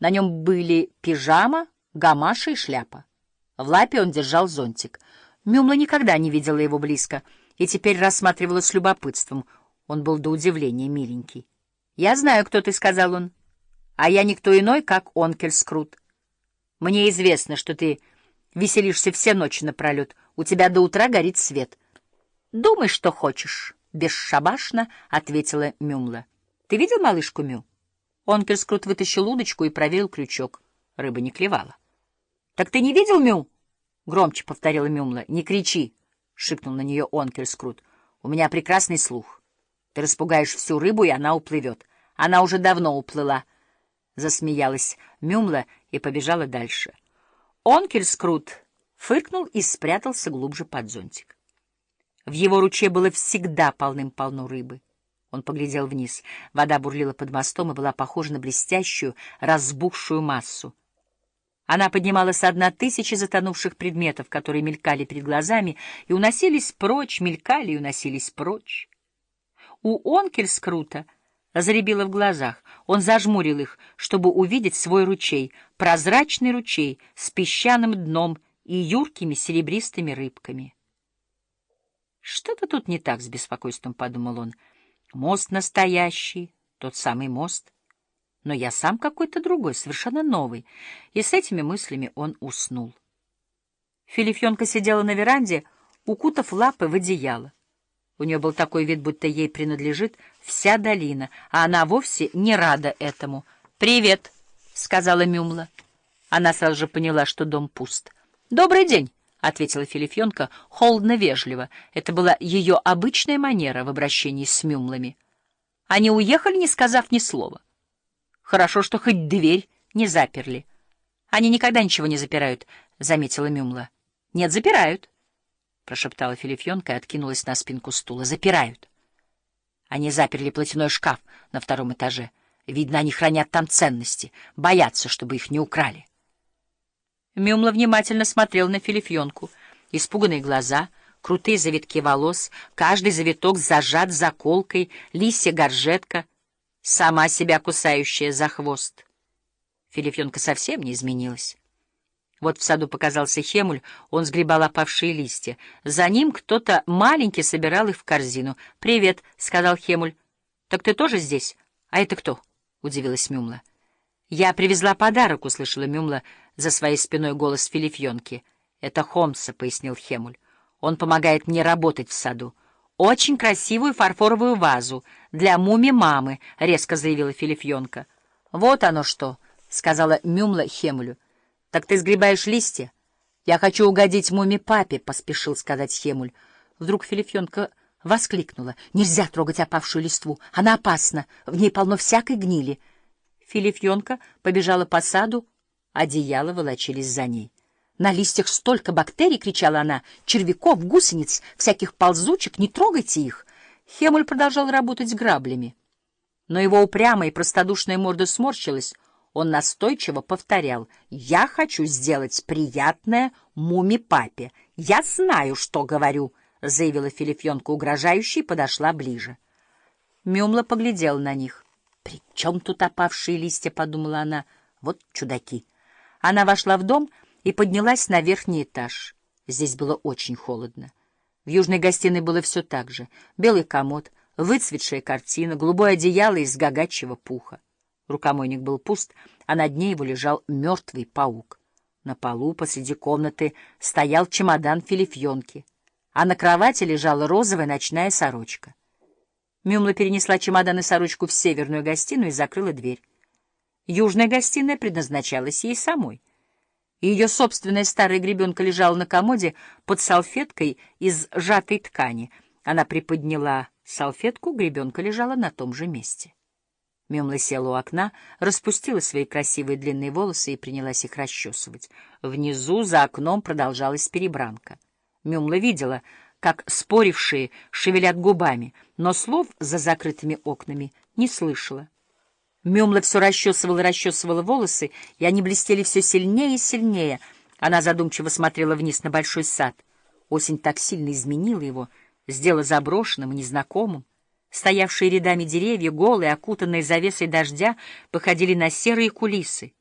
На нем были пижама, гамаша и шляпа. В лапе он держал зонтик. Мюмла никогда не видела его близко и теперь рассматривала с любопытством. Он был до удивления миленький. «Я знаю, кто ты», — сказал он. «А я никто иной, как Онкель Скрут. Мне известно, что ты веселишься все ночи напролет. У тебя до утра горит свет». «Думай, что хочешь», — бесшабашно ответила Мюмла. «Ты видел малышку Мю?» Онкель Скрут вытащил удочку и проверил крючок. Рыба не клевала. «Так ты не видел Мю?» — громче повторила Мюмла. «Не кричи!» — шикнул на нее Онкель Скрут. «У меня прекрасный слух. Ты распугаешь всю рыбу, и она уплывет. Она уже давно уплыла». Засмеялась Мюмла и побежала дальше. Онкель Скрут фыркнул и спрятался глубже под зонтик. В его ручье было всегда полным-полно рыбы. Он поглядел вниз. Вода бурлила под мостом и была похожа на блестящую, разбухшую массу. Она поднимала со дна тысячи затонувших предметов, которые мелькали перед глазами, и уносились прочь, мелькали и уносились прочь. У Онкельскрута заребило в глазах. Он зажмурил их, чтобы увидеть свой ручей, прозрачный ручей с песчаным дном и юркими серебристыми рыбками. «Что-то тут не так с беспокойством», — подумал он. «Мост настоящий, тот самый мост» но я сам какой-то другой, совершенно новый. И с этими мыслями он уснул. Филифьонка сидела на веранде, укутав лапы в одеяло. У нее был такой вид, будто ей принадлежит вся долина, а она вовсе не рада этому. «Привет», — сказала Мюмла. Она сразу же поняла, что дом пуст. «Добрый день», — ответила Филифьонка, холодно-вежливо. Это была ее обычная манера в обращении с Мюмлами. Они уехали, не сказав ни слова. Хорошо, что хоть дверь не заперли. Они никогда ничего не запирают, — заметила Мюмла. — Нет, запирают, — прошептала Филифьонка и откинулась на спинку стула. — Запирают. Они заперли платяной шкаф на втором этаже. Видно, они хранят там ценности, боятся, чтобы их не украли. Мюмла внимательно смотрел на Филифьонку. Испуганные глаза, крутые завитки волос, каждый завиток зажат заколкой, лисья горжетка — сама себя кусающая за хвост. Филифьонка совсем не изменилась. Вот в саду показался Хемуль, он сгребал опавшие листья. За ним кто-то маленький собирал их в корзину. «Привет», — сказал Хемуль. «Так ты тоже здесь? А это кто?» — удивилась Мюмла. «Я привезла подарок», — услышала Мюмла за своей спиной голос Филифьонки. «Это Хомса», — пояснил Хемуль. «Он помогает мне работать в саду» очень красивую фарфоровую вазу для муми-мамы», — резко заявила Филифьонка. «Вот оно что», — сказала Мюмла Хемулю. «Так ты сгребаешь листья?» «Я хочу угодить муми-папе», — поспешил сказать Хемуль. Вдруг Филифьонка воскликнула. «Нельзя трогать опавшую листву. Она опасна. В ней полно всякой гнили». Филифьонка побежала по саду, одеяла волочились за ней. На листьях столько бактерий, — кричала она, — червяков, гусениц, всяких ползучек, не трогайте их. Хемуль продолжал работать с граблями. Но его упрямая и простодушная морда сморщилась. Он настойчиво повторял, «Я хочу сделать приятное муми-папе. Я знаю, что говорю», — заявила Филифьонка угрожающе и подошла ближе. Мюмла поглядела на них. «При чем тут опавшие листья?» — подумала она. «Вот чудаки». Она вошла в дом и поднялась на верхний этаж. Здесь было очень холодно. В южной гостиной было все так же. Белый комод, выцветшая картина, голубое одеяло из гагачьего пуха. Рукомойник был пуст, а на дне его лежал мертвый паук. На полу посреди комнаты стоял чемодан филифьонки, а на кровати лежала розовая ночная сорочка. Мюмла перенесла чемодан и сорочку в северную гостиную и закрыла дверь. Южная гостиная предназначалась ей самой ее собственная старая гребенка лежала на комоде под салфеткой из сжатой ткани. Она приподняла салфетку, гребенка лежала на том же месте. Мемла села у окна, распустила свои красивые длинные волосы и принялась их расчесывать. Внизу, за окном, продолжалась перебранка. Мюмла видела, как спорившие шевелят губами, но слов за закрытыми окнами не слышала. Мюмла все расчесывала и расчесывала волосы, и они блестели все сильнее и сильнее. Она задумчиво смотрела вниз на большой сад. Осень так сильно изменила его, сделала заброшенным и незнакомым. Стоявшие рядами деревья, голые, окутанные завесой дождя, походили на серые кулисы.